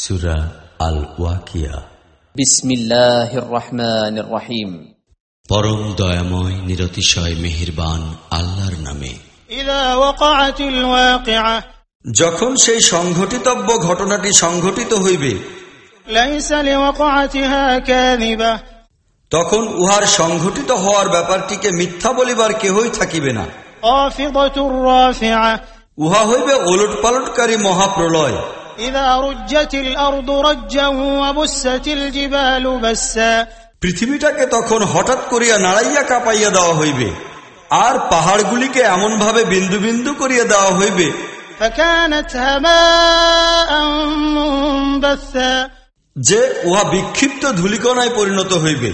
সুরা আল ওয়াকিয়া বিসমিল্লাহ রহমান রহিম পরম দয়াময় নিরতিশয় মেহিরবান আল্লাহর নামে। যখন সেই সংঘটিতব্য ঘটনাটি সংঘটিত হইবে তখন উহার সংঘটিত হওয়ার ব্যাপারটিকে মিথ্যা বলিবার কেহই থাকিবে না। উহা হইবে ওলট পালটকারী মহাপ্রলয়। পৃথিবীটাকে তখন হঠাৎ করিয়া নাড়াইয়া কাঁপাইয়া দেওয়া হইবে আর পাহাড়গুলিকে এমনভাবে বিন্দু বিন্দু করিয়া দেওয়া হইবে। যে উহা বিক্ষিপ্ত ধুলিকণায় পরিণত হইবে।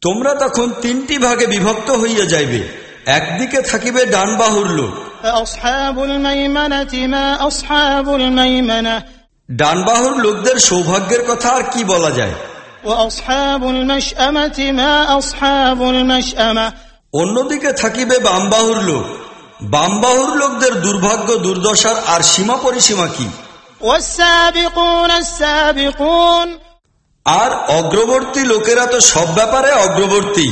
তোমরা তখন তিনটি ভাগে বিভক্ত হইয়া যাইবে। একদিকে থাকিবে ডান বাহুর লোক فأصحاب الميمنة ما أصحاب الميمنة ডান বাহুর লোকদের সৌভাগ্যের কথা আর কি বলা যায় وأصحاب المشأمة ما أصحاب المشأمة অন্যদিকে থাকিবে বামবাহুর লোক বামবাহুর লোকদের দুর্ভাগ্য দুর্দশার আর সীমা পরিসীমা কি والسابقون السابقون আর অগ্রবর্তী লোকেরা তো সব ব্যাপারে অগ্রবর্তী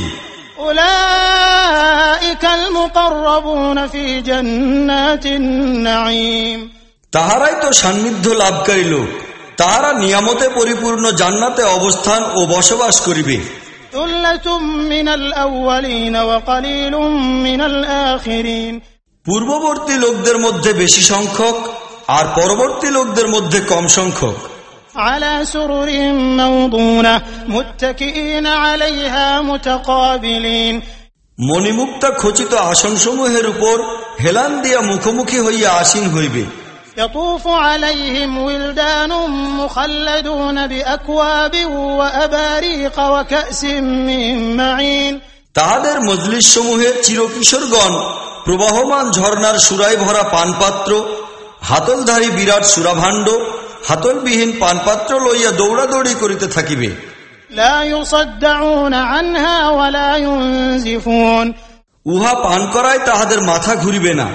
তাহারাই তো সান্নিধ্য লাভকারী লোক। তাহারা নিয়ামতে পরিপূর্ণ জান্নাতে অবস্থান ও বসবাস করিবে। পূর্ববর্তী লোকদের মধ্যে বেশি সংখ্যক আর পরবর্তী লোকদের মধ্যে কম সংখ্যক। على سرر موضونة متكئين عليها متقابلين মণিমুক্তা খচিত আসনসমূহের উপর হেলান দিয়া মুখোমুখি হইয়া আসীন হইবে يطوف عليهم ولدان مخلدون بأكواب وأباريق وكأس من معين তাহাদের মজলিস সমূহে চিরকিশোরগণ প্রবাহমান ঝর্ণার সুরাই ভরা পানপাত্র হাতলধারী বিরাট সুরাভাণ্ড হাতলবিহীন পানপাত্র লইয়া দৌড়াদৌড়ি করিতে থাকিবে। উহা পান করায় তাহাদের মাথা ঘুরিবে না।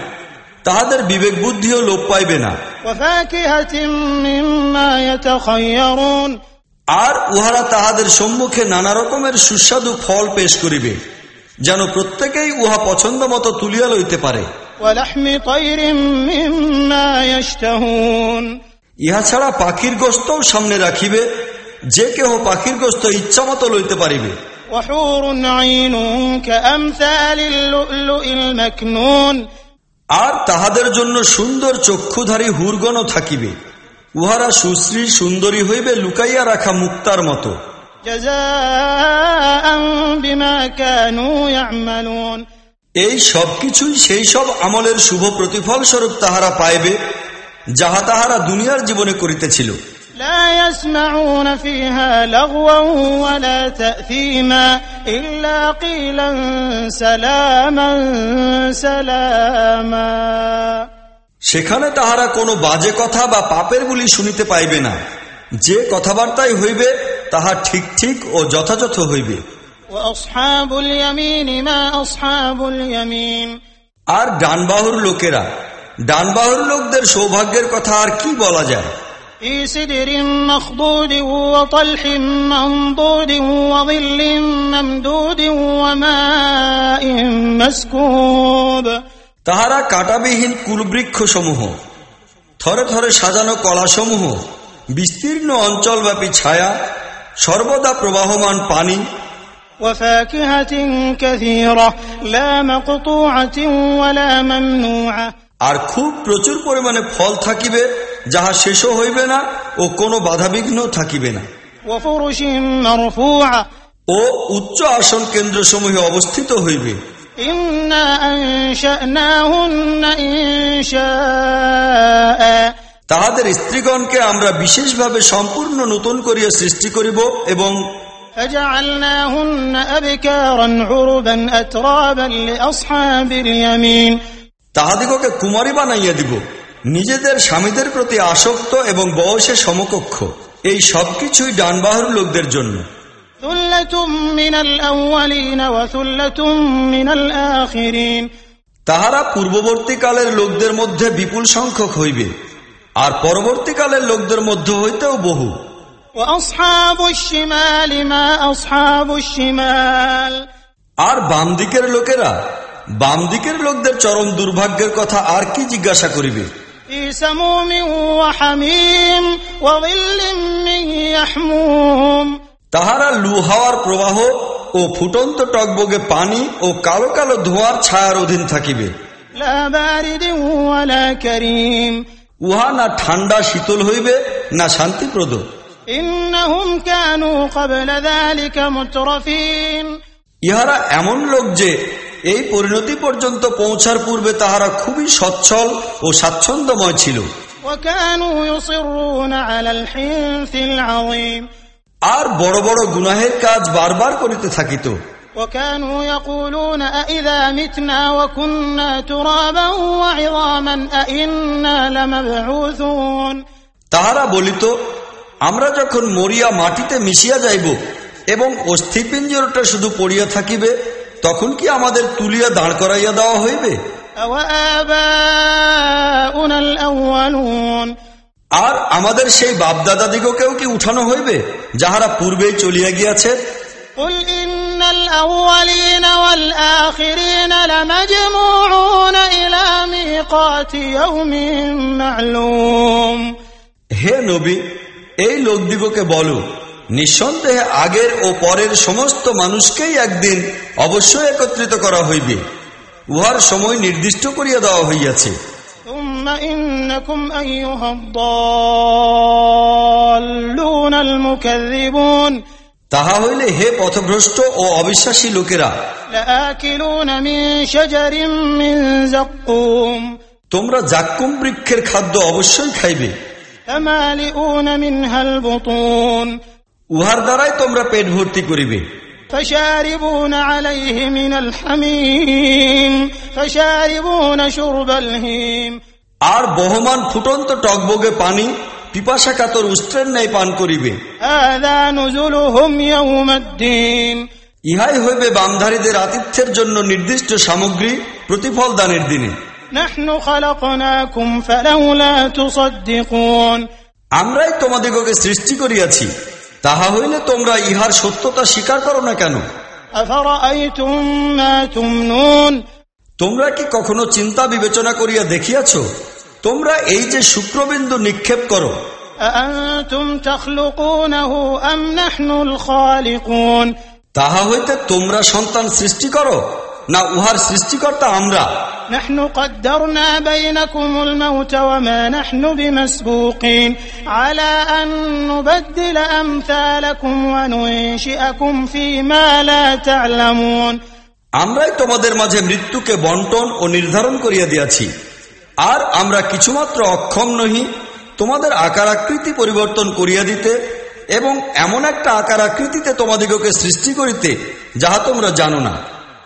তাহাদের বিবেক বুদ্ধিও লোপ পাইবে না। আর উহারা তাহাদের সম্মুখে নানা রকমের সুস্বাদু ফল পেশ করিবে যেন প্রত্যেকেই উহা পছন্দ মতো তুলিয়া লইতে পারে। ইহা ছাড়া পাখির গোস্তও সামনে রাখিবে যে কেহ পাখির গোস্ত ইচ্ছা মতো লইতে পারিবে। আর তাহাদের জন্য সুন্দর চক্ষুধারী হুরগণ থাকিবে। উহারা সুশ্রী সুন্দরী হইবে লুকাইয়া রাখা মুক্তার মতো। এই সবকিছুই সেই সব আমলের শুভ প্রতিফল স্বরূপ তাহারা পাইবে। যাহা তাহারা দুনিয়ার জীবনে করিতেছিল لا يسمعون فيها لغوا ولا تأثيما إلا قيلا سلاما سلاما সেখানে তাহারা কোনো বাজে কথা বা পাপের গুলি শুনিতে পাইবে না যে কথাবার্তাই হইবে তাহা ঠিক ঠিক ও যথাযথ হইবে وأصحاب اليمين ما أصحاب اليمين আর ডানবাহুর লোকেরা ডানবাহুর লোকদের সৌভাগ্যের কথা আর কি বলা যায় في سدر مخضود وطلح منضود وظل ممدود وماء مسكوب তাহারা কাটাবিহীন কুলবৃক্ষ সমূহ থরে থরে সাজানো কলাসমূহ বিস্তীর্ণ অঞ্চলব্যাপী ছায়া সর্বদা প্রবাহমান পানি وفاكهة كثيرة لا مقطوعة ولا ممنوعة আর খুব প্রচুর পরিমাণে ফল থাকিবে যাহা শেষও হইবে না ও কোনো বাধাবিঘ্ন থাকিবে না وفرش مرفوعة ও উচ্চ আসন কেন্দ্রসমূহে অবস্থিত হইবে إنا أنشأناهن إنشاء তাহাদের স্ত্রীগণকে আমরা বিশেষভাবে সম্পূর্ণ নতুন করিয়া সৃষ্টি করিব এবং فجعلناهن أبكارا عربا أترابا لأصحاب اليمين তাহাদিগকে কুমারী বানাইয়া দিব। নিজেদের স্বামীদের প্রতি আসক্ত এবং বয়সের সমকক্ষ। এই সবকিছুই ডানবাহার লোকদের জন্য। তাহারা পূর্ববর্তীকালের লোকদের মধ্যে বিপুল সংখ্যক হইবে আর পরবর্তীকালের লোকদের মধ্যে হইতেও বহু। আর বাম দিকের লোকেরা বাম দিকের লোকদের চরম দুর্ভাগ্যের কথা আর কি জিজ্ঞাসা করিবে? তাহারা লুহাওয়ার প্রবাহ ও ফুটন্ত টকবগে পানি ও কালো কালো ধোঁয়ার ছায়ার অধীন থাকিবে। উহা না ঠান্ডা শীতল হইবে না শান্তিপ্রদ। ইহারা এমন লোক যে এই পরিণতি পর্যন্ত পৌঁছার পূর্বে তাহারা খুবই সচ্ছল ও স্বাচ্ছন্দ্যময় ছিল وكانوا يصرون على الحنث العظيم আর বড় বড় গুনাহের কাজ বারবার করিতে থাকিত وكانوا يقولون أئذا متنا وكنا ترابا وعظاما أئنا لمبعوثون তাহারা বলিত আমরা যখন মরিয়া মাটিতে মিশিয়া যাইব এবং অস্থিপিঞ্জরটা শুধু পড়িয়া থাকিবে তখন কি আমাদের তুলিয়া দাঁড় করাইয়া দেওয়া হইবে? আর আমাদের সেই বাপদাদাদিগকেও কি উঠানো হইবে যাহারা পূর্বেই চলিয়া গিয়াছে? হে নবী এই লোকদিগকে বলো নিঃসন্দেহে আগের ও পরের সমস্ত মানুষকেই একদিন অবশ্যই একত্রিত করা হইবে। উহার সময় নির্দিষ্ট করিয়া দেওয়া হইয়াছে। তাহা হইলে হে পথভ্রষ্ট ও অবিশ্বাসী লোকেরা তোমরা জাক্কুম বৃক্ষের খাদ্য অবশ্যই খাইবে। উহার দ্বারাই তোমরা পেট ভর্তি করিবে فشاربون عليه من الحميم فشاربون شرب الهيم আর বহমান ফুটন্ত টকবগে পানি পিপাসা কাতর উষ্ট্রের ন্যায় পান করিবে هذا نزلهم يوم الدين ইহাই হইবে বামধারীদের আতিথ্যের জন্য নির্দিষ্ট সামগ্রী প্রতিফল দানের দিনে نحن خلقناكم فلولا تصدقون আমরাই তোমাদিগকে সৃষ্টি করিয়াছি তাহা হইলে তোমরা ইহার সত্যতা স্বীকার করো না কেন? তোমরা কি কখনো চিন্তা বিবেচনা করিয়া দেখিয়াছ? তোমরা এই যে শুক্রবিন্দু নিক্ষেপ করো। তাহা হইতে তোমরা সন্তান সৃষ্টি করো? না উহার সৃষ্টিকর্তা আমরা نحن قدرنا بينكم الموت وما نحن بمسبوقين على أن نبدل أمثالكم وننشئكم فيما لا تعلمون আমরাই তোমাদের মাঝে মৃত্যুকে বন্টন ও নির্ধারণ করিয়া দিয়াছি আর আমরা কিছুমাত্র অক্ষম নহি তোমাদের আকার আকৃতি পরিবর্তন করিয়া দিতে এবং এমন একটা আকার আকৃতিতে তোমাদিগকে সৃষ্টি করিতে যাহা তোমরা জানো না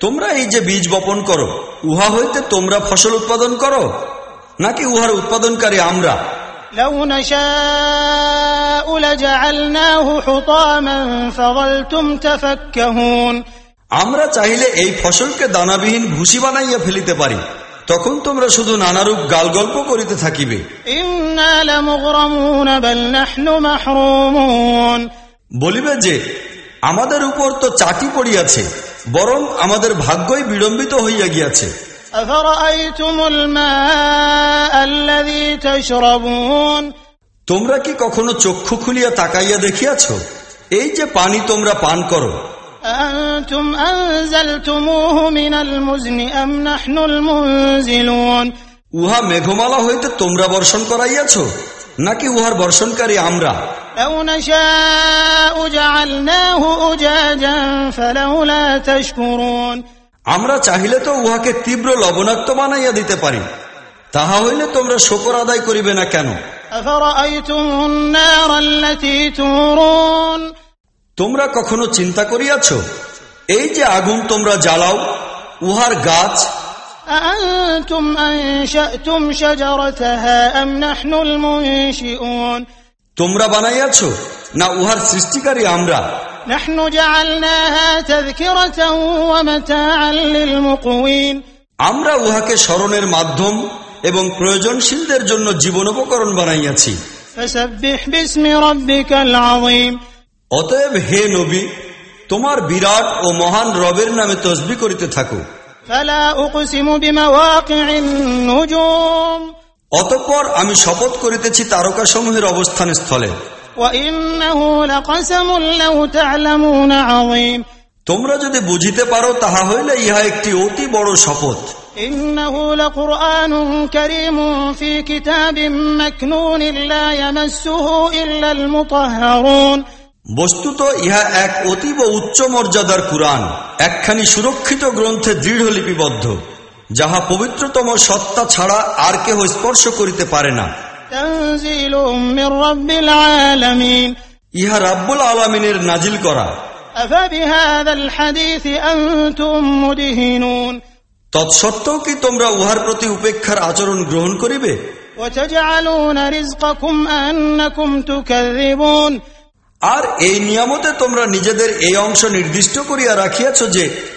তোমরা এই যে বীজ বপন করো উহা হইতে তোমরা ফসল উৎপাদন করো নাকি উহার উৎপাদনকারী আমরা لو نشاء لجعلناه حطاما فظلتم تفكهون আমরা চাইলে এই ফসলকে দানাবিহীন ভুসি বানাইয়া ফেলিতে পারি তখন তোমরা শুধু নানারূপ গালগল্প করিতে থাকিবে إنا لمغرمون بل نحن محرومون বলিবে যে আমাদের উপর তো চাটি পড়িয়াছে বরং আমাদের ভাগ্যই বিড়ম্বিত হইয়া গিয়াছে। তোমরা কি কখনো চক্ষু খুলিয়া তাকাইয়া দেখিয়াছ? এই যে পানি তোমরা পান করো। উহা মেঘমালা হইতে তোমরা বর্ষণ করাইয়াছ? নাকি উহার বর্ষণকারী আমরা? لو نشاء جعلناه أجاجا فلولا تشكرون আমরা চাহিলে তো উহাকে তীব্র লবণাক্ত বানাইয়া দিতে পারি তাহা হইলে তোমরা শকর আদায় করিবে না কেন أفرأيتم النار التي تورون তোমরা কখনো চিন্তা করিয়াছ এই যে আগুন তোমরা জ্বালাও উহার গাছ أأنتم أنشأتم شجرتها أم نحن المنشئون তোমরা বানাইয়াছ না উহার সৃষ্টিকারী আমরা نحن جعلناها تذكرة ومتاعا للمقوين আমরা উহাকে স্মরণের মাধ্যম এবং প্রয়োজনশীলদের জন্য জীবনোপকরণ বানাইয়াছি فسبح باسم ربك العظيم অতএব হে নবী তোমার বিরাট ও মহান রবের নামে তসবি করিতে থাকো فلا أقسم بمواقع النجوم অতঃপর আমি শপথ করিতেছি তারকাসমূহের অবস্থান স্থলে তোমরা যদি বুঝিতে পারো তাহা হইলে ইহা একটি অতি বড় শপথ। বস্তুত ইহা এক অতীব উচ্চ মর্যাদার কুরআন। একখানি সুরক্ষিত গ্রন্থে দৃঢ় লিপিবদ্ধ। যাহা পবিত্রতম সত্তা ছাড়া আর কেহ স্পর্শ করিতে পারে না। ইহা রাব্বুল আলমিনের নাজিল করা। তৎসত্ত্বেও কি তোমরা উহার প্রতি উপেক্ষার আচরণ গ্রহণ করিবে? আর এই নিয়ামতে তোমরা নিজেদের এই অংশ নির্দিষ্ট করিয়া রাখিয়াছ যে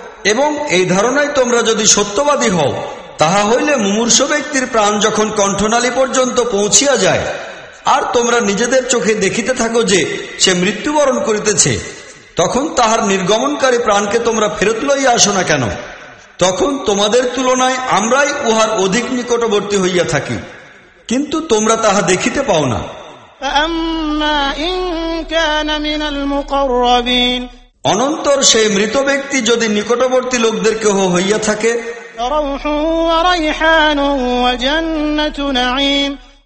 এবং এই ধারণায় তোমরা যদি সত্যবাদী হও, তাহা হইলে মুমূর্ষ ব্যক্তির প্রাণ যখন কণ্ঠনালী পর্যন্ত পৌঁছিয়া যায়, আর তোমরা নিজেদের চোখে দেখিতে থাকো যে সে মৃত্যুবরণ করিতেছে, তখন তাহার নির্গমনকারী প্রাণকে তোমরা ফেরত লইয়া আসো না কেন? তখন তোমাদের তুলনায় আমরাই উহার অধিক নিকটবর্তী হইয়া থাকি। কিন্তু তোমরা তাহা দেখিতে পাও না। অনন্তর সেই মৃত ব্যক্তি যদি নিকটবর্তী লোকদের কেহ হইয়া থাকে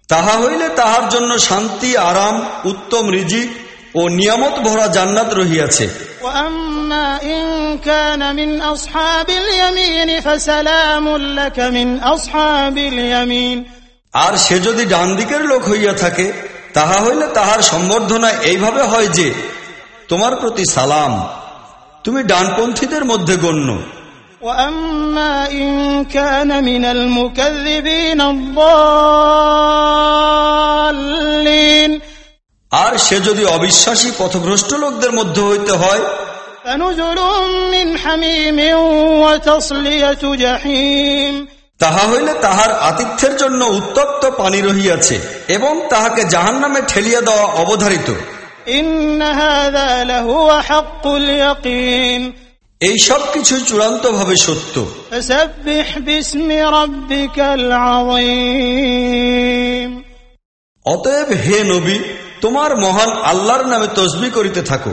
তাহা হইলে তাহার জন্য শান্তি আরাম উত্তম রিজিক ও নিয়ামত ভরা জান্নাত রহিয়াছে। আর সে যদি ডান দিকের লোক হইয়া থাকে তাহা হইলে তাহার সম্বর্ধনা এইভাবে হয় যে তোমার প্রতি সালাম। তুমি ডানপন্থীদের মধ্যে গণ্য। আর সে যদি অবিশ্বাসী পথভ্রষ্ট লোকদের মধ্যে হইতে হয় তাহা হইলে তাহার আতিথ্যের জন্য উত্তপ্ত পানি রহিয়াছে এবং তাহাকে জাহান নামে ঠেলিয়া দেওয়া অবধারিত। এই সব কিছু চূড়ান্ত ভাবে সত্য অতএব হে নবী তোমার মহান আল্লাহর নামে তসবি করিতে থাকো।